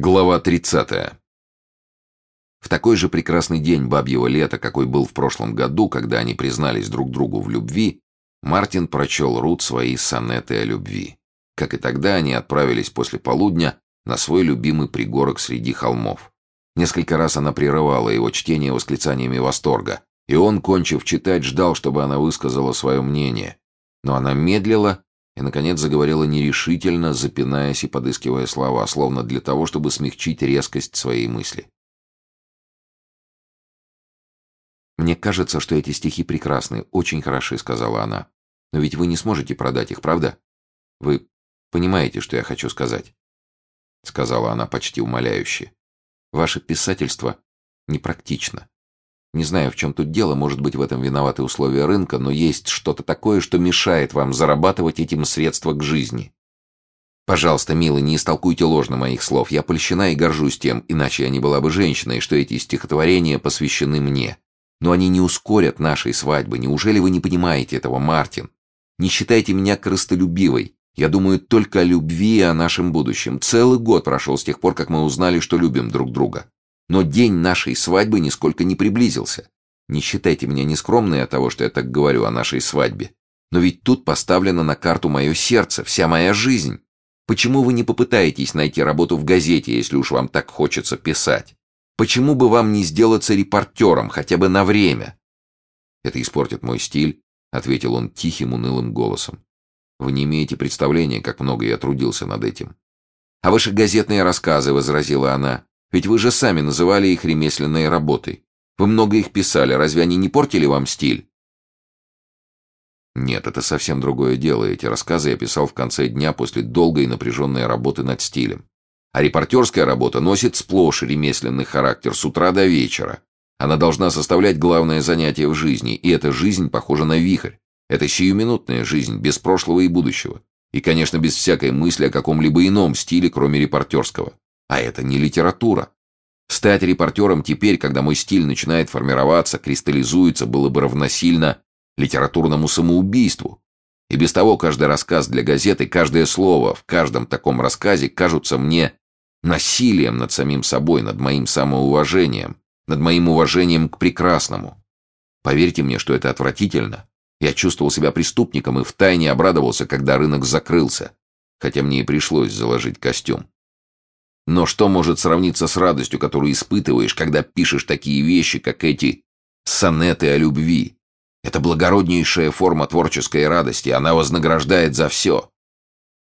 Глава 30. В такой же прекрасный день бабьего лета, какой был в прошлом году, когда они признались друг другу в любви, Мартин прочел Рут свои сонеты о любви. Как и тогда, они отправились после полудня на свой любимый пригорок среди холмов. Несколько раз она прерывала его чтение восклицаниями восторга, и он, кончив читать, ждал, чтобы она высказала свое мнение. Но она медлила и, наконец, заговорила нерешительно, запинаясь и подыскивая слова, словно для того, чтобы смягчить резкость своей мысли. «Мне кажется, что эти стихи прекрасны, очень хороши», — сказала она. «Но ведь вы не сможете продать их, правда? Вы понимаете, что я хочу сказать?» Сказала она почти умоляюще. «Ваше писательство непрактично. Не знаю, в чем тут дело, может быть, в этом виноваты условия рынка, но есть что-то такое, что мешает вам зарабатывать этим средства к жизни. Пожалуйста, милый, не истолкуйте ложно моих слов. Я польщена и горжусь тем, иначе я не была бы женщиной, что эти стихотворения посвящены мне. Но они не ускорят нашей свадьбы. Неужели вы не понимаете этого, Мартин? Не считайте меня корыстолюбивой. Я думаю только о любви и о нашем будущем. Целый год прошел с тех пор, как мы узнали, что любим друг друга. Но день нашей свадьбы нисколько не приблизился. Не считайте меня нескромной от того, что я так говорю о нашей свадьбе. Но ведь тут поставлено на карту мое сердце, вся моя жизнь. Почему вы не попытаетесь найти работу в газете, если уж вам так хочется писать? Почему бы вам не сделаться репортером, хотя бы на время? Это испортит мой стиль, ответил он тихим, унылым голосом. Вы не имеете представления, как много я трудился над этим. А ваши газетные рассказы, возразила она, ведь вы же сами называли их ремесленной работой. Вы много их писали, разве они не портили вам стиль? Нет, это совсем другое дело. Эти рассказы я писал в конце дня после долгой и напряженной работы над стилем. А репортерская работа носит сплошь ремесленный характер с утра до вечера. Она должна составлять главное занятие в жизни, и эта жизнь похожа на вихрь. Это сиюминутная жизнь, без прошлого и будущего. И, конечно, без всякой мысли о каком-либо ином стиле, кроме репортерского. А это не литература. Стать репортером теперь, когда мой стиль начинает формироваться, кристаллизуется, было бы равносильно литературному самоубийству. И без того каждый рассказ для газеты, каждое слово в каждом таком рассказе кажутся мне насилием над самим собой, над моим самоуважением, над моим уважением к прекрасному. Поверьте мне, что это отвратительно. Я чувствовал себя преступником и втайне обрадовался, когда рынок закрылся, хотя мне и пришлось заложить костюм. Но что может сравниться с радостью, которую испытываешь, когда пишешь такие вещи, как эти сонеты о любви? Это благороднейшая форма творческой радости, она вознаграждает за все.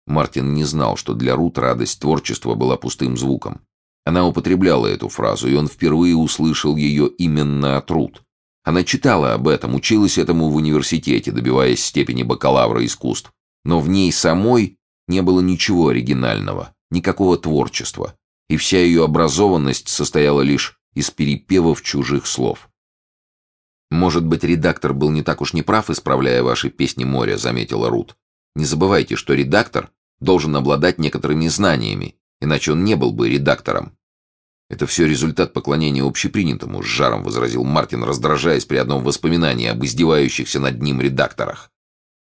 Мартин не знал, что для Рут радость творчества была пустым звуком. Она употребляла эту фразу, и он впервые услышал ее именно от Рут. Она читала об этом, училась этому в университете, добиваясь степени бакалавра искусств. Но в ней самой не было ничего оригинального никакого творчества, и вся ее образованность состояла лишь из перепевов чужих слов. «Может быть, редактор был не так уж неправ, исправляя ваши песни моря», — заметила Рут. «Не забывайте, что редактор должен обладать некоторыми знаниями, иначе он не был бы редактором». «Это все результат поклонения общепринятому», — с жаром возразил Мартин, раздражаясь при одном воспоминании об издевающихся над ним редакторах.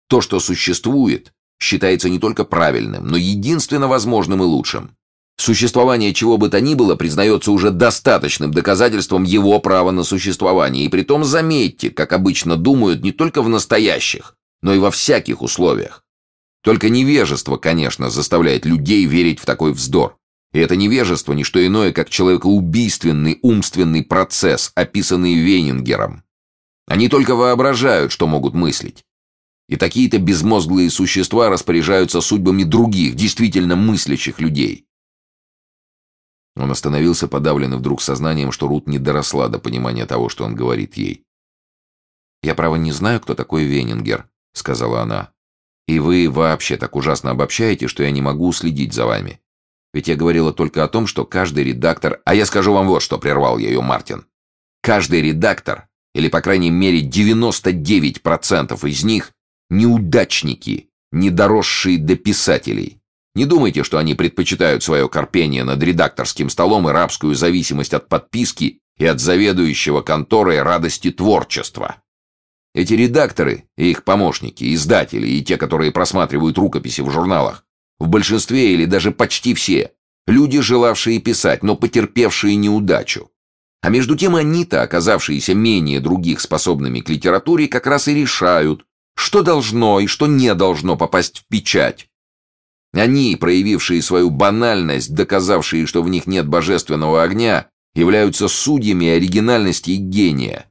«То, что существует, считается не только правильным, но единственно возможным и лучшим. Существование чего бы то ни было признается уже достаточным доказательством его права на существование, и притом заметьте, как обычно думают не только в настоящих, но и во всяких условиях. Только невежество, конечно, заставляет людей верить в такой вздор. И это невежество – не что иное, как человекоубийственный умственный процесс, описанный Вейнингером. Они только воображают, что могут мыслить. И такие-то безмозглые существа распоряжаются судьбами других, действительно мыслящих людей. Он остановился, подавленный вдруг сознанием, что Рут не доросла до понимания того, что он говорит ей. «Я, право, не знаю, кто такой Венингер», — сказала она. «И вы вообще так ужасно обобщаете, что я не могу следить за вами. Ведь я говорила только о том, что каждый редактор... А я скажу вам вот что, прервал ее Мартин. Каждый редактор, или, по крайней мере, 99% из них, неудачники, не доросшие до писателей. Не думайте, что они предпочитают свое корпение над редакторским столом и рабскую зависимость от подписки и от заведующего конторой радости творчества. Эти редакторы и их помощники, издатели и те, которые просматривают рукописи в журналах, в большинстве или даже почти все, Люди, желавшие писать, но потерпевшие неудачу. А между тем они-то, оказавшиеся менее других способными к литературе, как раз и решают, что должно и что не должно попасть в печать. Они, проявившие свою банальность, доказавшие, что в них нет божественного огня, являются судьями оригинальности и гения.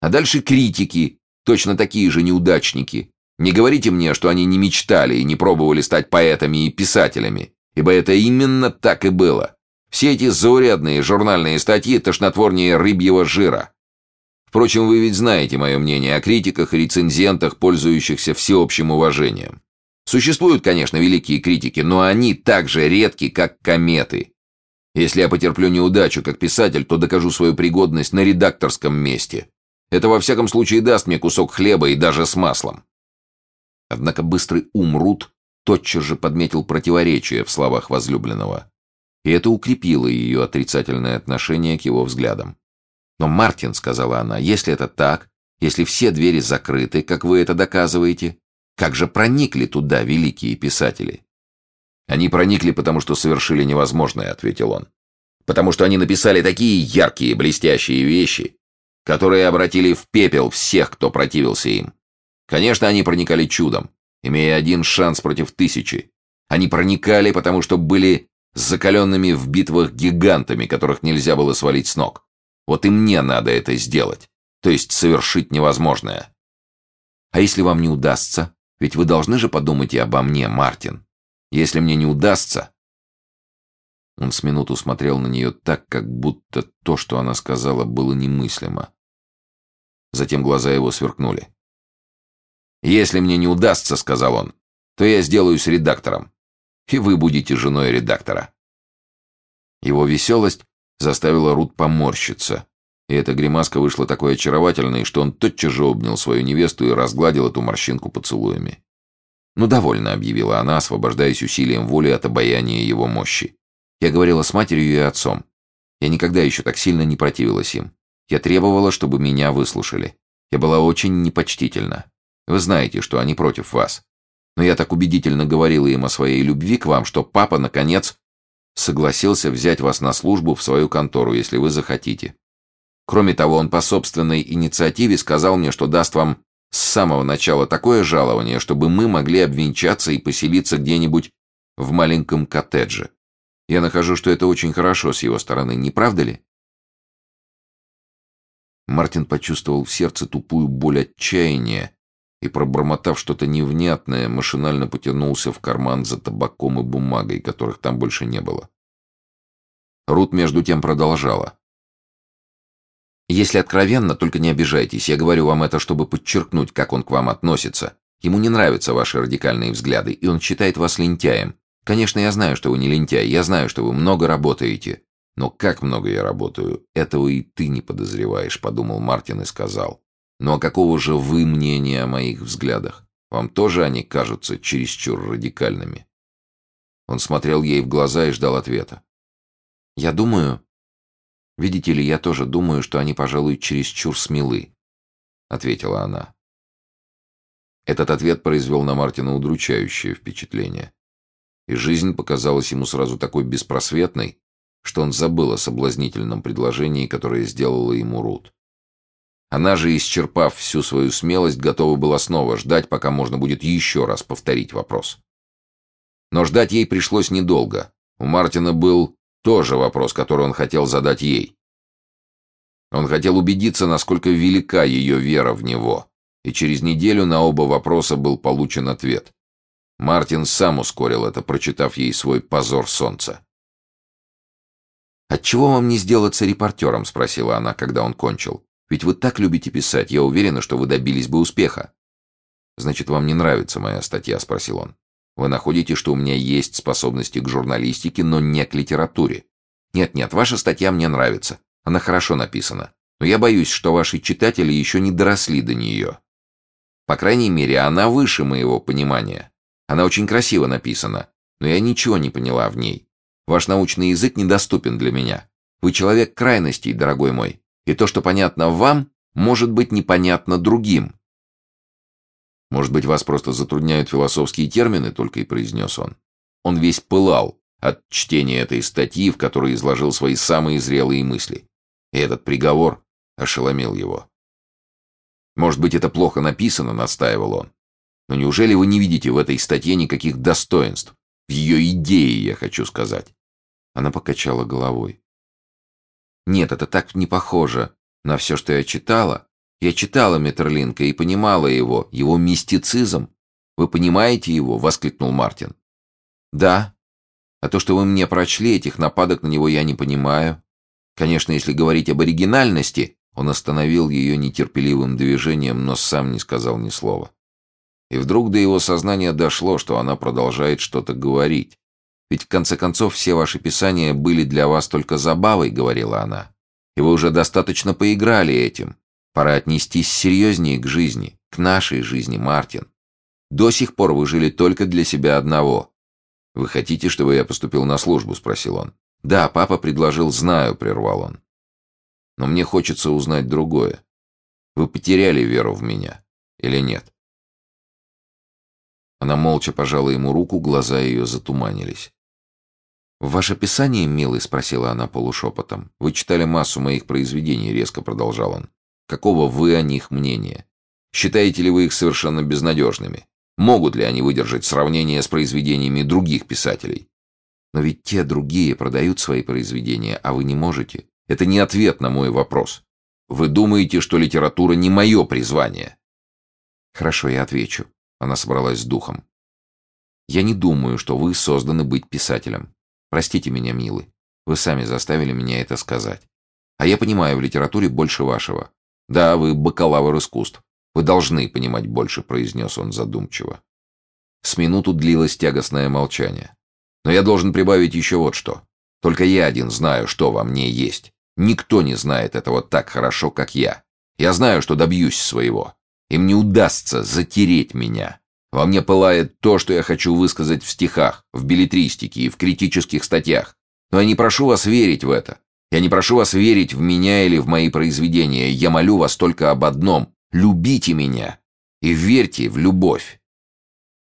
А дальше критики, точно такие же неудачники. Не говорите мне, что они не мечтали и не пробовали стать поэтами и писателями, ибо это именно так и было. Все эти заурядные журнальные статьи тошнотворнее рыбьего жира. Впрочем, вы ведь знаете мое мнение о критиках и рецензентах, пользующихся всеобщим уважением. Существуют, конечно, великие критики, но они так же редки, как кометы. Если я потерплю неудачу как писатель, то докажу свою пригодность на редакторском месте. Это во всяком случае даст мне кусок хлеба и даже с маслом. Однако быстрый ум Рут тотчас же подметил противоречие в словах возлюбленного и это укрепило ее отрицательное отношение к его взглядам. «Но, Мартин», — сказала она, — «если это так, если все двери закрыты, как вы это доказываете, как же проникли туда великие писатели?» «Они проникли, потому что совершили невозможное», — ответил он. «Потому что они написали такие яркие, блестящие вещи, которые обратили в пепел всех, кто противился им. Конечно, они проникали чудом, имея один шанс против тысячи. Они проникали, потому что были закаленными в битвах гигантами, которых нельзя было свалить с ног. Вот и мне надо это сделать, то есть совершить невозможное. А если вам не удастся? Ведь вы должны же подумать и обо мне, Мартин. Если мне не удастся... Он с минуту смотрел на нее так, как будто то, что она сказала, было немыслимо. Затем глаза его сверкнули. «Если мне не удастся, — сказал он, — то я сделаюсь редактором и вы будете женой редактора». Его веселость заставила Рут поморщиться, и эта гримаска вышла такой очаровательной, что он тотчас же обнял свою невесту и разгладил эту морщинку поцелуями. «Ну, довольно», — объявила она, освобождаясь усилием воли от обаяния его мощи. «Я говорила с матерью и отцом. Я никогда еще так сильно не противилась им. Я требовала, чтобы меня выслушали. Я была очень непочтительна. Вы знаете, что они против вас. Но я так убедительно говорила им о своей любви к вам, что папа, наконец, согласился взять вас на службу в свою контору, если вы захотите. Кроме того, он по собственной инициативе сказал мне, что даст вам с самого начала такое жалование, чтобы мы могли обвенчаться и поселиться где-нибудь в маленьком коттедже. Я нахожу, что это очень хорошо с его стороны, не правда ли? Мартин почувствовал в сердце тупую боль отчаяния, и, пробормотав что-то невнятное, машинально потянулся в карман за табаком и бумагой, которых там больше не было. Рут между тем продолжала. «Если откровенно, только не обижайтесь. Я говорю вам это, чтобы подчеркнуть, как он к вам относится. Ему не нравятся ваши радикальные взгляды, и он считает вас лентяем. Конечно, я знаю, что вы не лентяй, я знаю, что вы много работаете. Но как много я работаю, этого и ты не подозреваешь», — подумал Мартин и сказал. Ну а какого же вы мнения о моих взглядах? Вам тоже они кажутся чересчур радикальными?» Он смотрел ей в глаза и ждал ответа. «Я думаю... Видите ли, я тоже думаю, что они, пожалуй, чересчур смелы», — ответила она. Этот ответ произвел на Мартина удручающее впечатление. И жизнь показалась ему сразу такой беспросветной, что он забыл о соблазнительном предложении, которое сделала ему Рут. Она же, исчерпав всю свою смелость, готова была снова ждать, пока можно будет еще раз повторить вопрос. Но ждать ей пришлось недолго. У Мартина был тоже вопрос, который он хотел задать ей. Он хотел убедиться, насколько велика ее вера в него, и через неделю на оба вопроса был получен ответ. Мартин сам ускорил это, прочитав ей свой «Позор солнца». «Отчего вам не сделаться репортером?» — спросила она, когда он кончил. Ведь вы так любите писать, я уверена, что вы добились бы успеха. Значит, вам не нравится моя статья, спросил он. Вы находите, что у меня есть способности к журналистике, но не к литературе. Нет-нет, ваша статья мне нравится. Она хорошо написана. Но я боюсь, что ваши читатели еще не доросли до нее. По крайней мере, она выше моего понимания. Она очень красиво написана, но я ничего не поняла в ней. Ваш научный язык недоступен для меня. Вы человек крайностей, дорогой мой. И то, что понятно вам, может быть непонятно другим. «Может быть, вас просто затрудняют философские термины?» — только и произнес он. Он весь пылал, от чтения этой статьи, в которой изложил свои самые зрелые мысли. И этот приговор ошеломил его. «Может быть, это плохо написано», — настаивал он. «Но неужели вы не видите в этой статье никаких достоинств? В ее идее, я хочу сказать». Она покачала головой. «Нет, это так не похоже на все, что я читала. Я читала Метерлинка и понимала его, его мистицизм. Вы понимаете его?» — воскликнул Мартин. «Да. А то, что вы мне прочли, этих нападок на него я не понимаю. Конечно, если говорить об оригинальности, он остановил ее нетерпеливым движением, но сам не сказал ни слова. И вдруг до его сознания дошло, что она продолжает что-то говорить. «Ведь в конце концов все ваши писания были для вас только забавой», — говорила она. «И вы уже достаточно поиграли этим. Пора отнестись серьезнее к жизни, к нашей жизни, Мартин. До сих пор вы жили только для себя одного». «Вы хотите, чтобы я поступил на службу?» — спросил он. «Да, папа предложил, знаю», — прервал он. «Но мне хочется узнать другое. Вы потеряли веру в меня или нет?» Она молча пожала ему руку, глаза ее затуманились. «В ваше писание, милый?» — спросила она полушепотом. «Вы читали массу моих произведений», — резко продолжал он. «Какого вы о них мнения? Считаете ли вы их совершенно безнадежными? Могут ли они выдержать сравнение с произведениями других писателей? Но ведь те другие продают свои произведения, а вы не можете. Это не ответ на мой вопрос. Вы думаете, что литература не мое призвание? Хорошо, я отвечу. Она собралась с духом. Я не думаю, что вы созданы быть писателем. Простите меня, милый. Вы сами заставили меня это сказать. А я понимаю в литературе больше вашего. Да, вы бакалавр искусств. Вы должны понимать больше, произнес он задумчиво. С минуту длилось тягостное молчание. Но я должен прибавить еще вот что. Только я один знаю, что во мне есть. Никто не знает этого так хорошо, как я. Я знаю, что добьюсь своего. Им не удастся затереть меня. Во мне пылает то, что я хочу высказать в стихах, в билетристике и в критических статьях. Но я не прошу вас верить в это. Я не прошу вас верить в меня или в мои произведения. Я молю вас только об одном. Любите меня и верьте в любовь.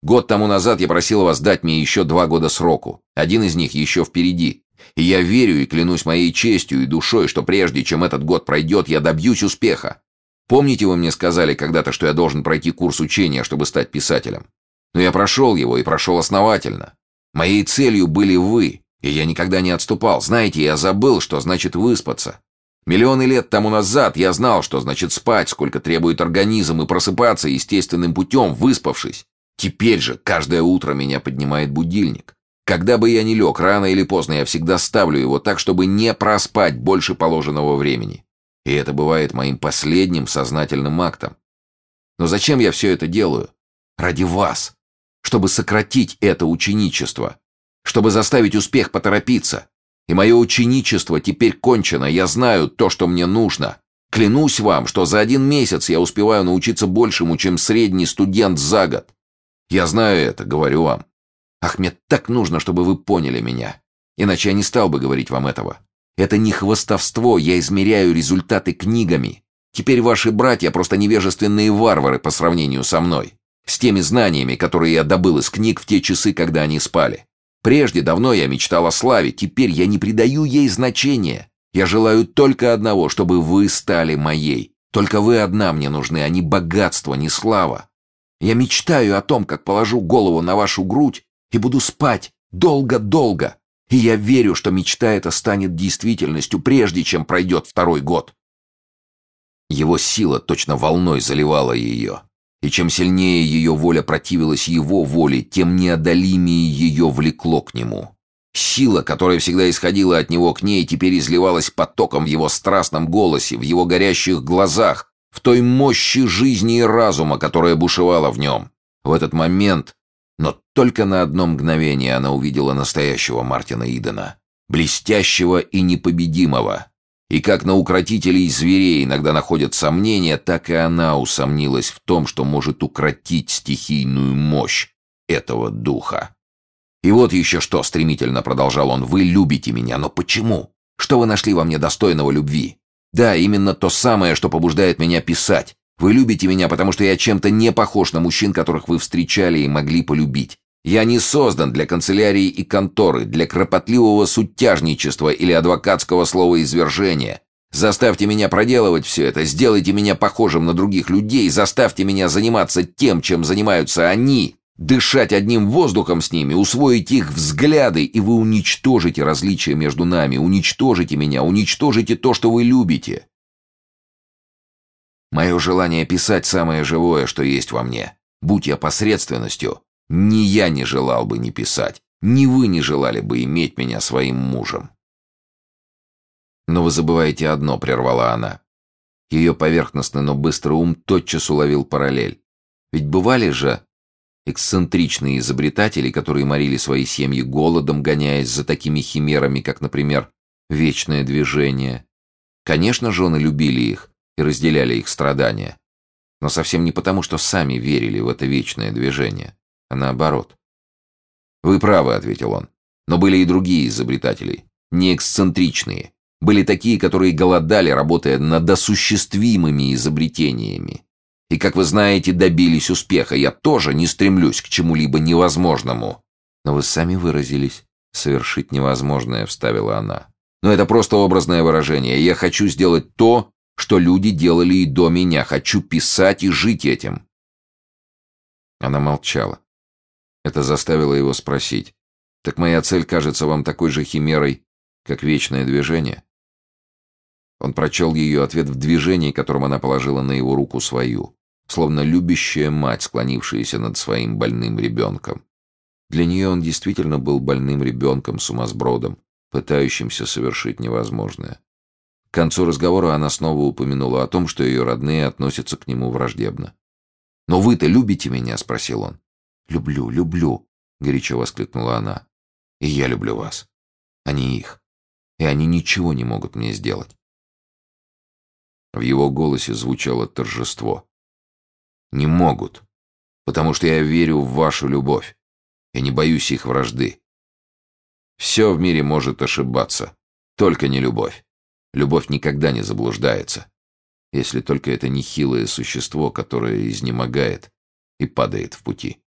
Год тому назад я просил вас дать мне еще два года сроку. Один из них еще впереди. И я верю и клянусь моей честью и душой, что прежде чем этот год пройдет, я добьюсь успеха. Помните, вы мне сказали когда-то, что я должен пройти курс учения, чтобы стать писателем? Но я прошел его и прошел основательно. Моей целью были вы, и я никогда не отступал. Знаете, я забыл, что значит выспаться. Миллионы лет тому назад я знал, что значит спать, сколько требует организм, и просыпаться естественным путем, выспавшись. Теперь же каждое утро меня поднимает будильник. Когда бы я ни лег, рано или поздно я всегда ставлю его так, чтобы не проспать больше положенного времени. И это бывает моим последним сознательным актом. Но зачем я все это делаю? Ради вас. Чтобы сократить это ученичество. Чтобы заставить успех поторопиться. И мое ученичество теперь кончено. Я знаю то, что мне нужно. Клянусь вам, что за один месяц я успеваю научиться большему, чем средний студент за год. Я знаю это, говорю вам. Ах, мне так нужно, чтобы вы поняли меня. Иначе я не стал бы говорить вам этого. Это не хвостовство, я измеряю результаты книгами. Теперь ваши братья просто невежественные варвары по сравнению со мной. С теми знаниями, которые я добыл из книг в те часы, когда они спали. Прежде давно я мечтал о славе, теперь я не придаю ей значения. Я желаю только одного, чтобы вы стали моей. Только вы одна мне нужны, а не богатство, не слава. Я мечтаю о том, как положу голову на вашу грудь и буду спать долго-долго. И я верю, что мечта эта станет действительностью, прежде чем пройдет второй год. Его сила точно волной заливала ее. И чем сильнее ее воля противилась его воле, тем неодолимее ее влекло к нему. Сила, которая всегда исходила от него к ней, теперь изливалась потоком в его страстном голосе, в его горящих глазах, в той мощи жизни и разума, которая бушевала в нем. В этот момент, но только на одно мгновение она увидела настоящего Мартина Идена, блестящего и непобедимого. И как на укротителей зверей иногда находят сомнения, так и она усомнилась в том, что может укротить стихийную мощь этого духа. «И вот еще что», — стремительно продолжал он, — «вы любите меня, но почему? Что вы нашли во мне достойного любви? Да, именно то самое, что побуждает меня писать. Вы любите меня, потому что я чем-то не похож на мужчин, которых вы встречали и могли полюбить. Я не создан для канцелярии и конторы, для кропотливого сутяжничества или адвокатского слова извержения. Заставьте меня проделывать все это, сделайте меня похожим на других людей, заставьте меня заниматься тем, чем занимаются они, дышать одним воздухом с ними, усвоить их взгляды, и вы уничтожите различия между нами, уничтожите меня, уничтожите то, что вы любите. Мое желание писать самое живое, что есть во мне. Будь я посредственностью, ни я не желал бы не писать, ни вы не желали бы иметь меня своим мужем. «Но вы забываете одно», — прервала она. Ее поверхностный, но быстрый ум тотчас уловил параллель. Ведь бывали же эксцентричные изобретатели, которые морили свои семьи голодом, гоняясь за такими химерами, как, например, вечное движение. Конечно, жены любили их и разделяли их страдания. Но совсем не потому, что сами верили в это вечное движение, а наоборот. «Вы правы», — ответил он. «Но были и другие изобретатели, не эксцентричные, были такие, которые голодали, работая над осуществимыми изобретениями. И, как вы знаете, добились успеха. Я тоже не стремлюсь к чему-либо невозможному. Но вы сами выразились. Совершить невозможное, вставила она. Но это просто образное выражение. Я хочу сделать то, что люди делали и до меня. Хочу писать и жить этим. Она молчала. Это заставило его спросить. Так моя цель кажется вам такой же химерой, как вечное движение? Он прочел ее ответ в движении, которым она положила на его руку свою, словно любящая мать, склонившаяся над своим больным ребенком. Для нее он действительно был больным ребенком-сумасбродом, пытающимся совершить невозможное. К концу разговора она снова упомянула о том, что ее родные относятся к нему враждебно. «Но вы-то любите меня?» — спросил он. «Люблю, люблю», — горячо воскликнула она. «И я люблю вас, а не их. И они ничего не могут мне сделать. В его голосе звучало торжество. «Не могут, потому что я верю в вашу любовь. Я не боюсь их вражды. Все в мире может ошибаться, только не любовь. Любовь никогда не заблуждается, если только это не хилое существо, которое изнемогает и падает в пути».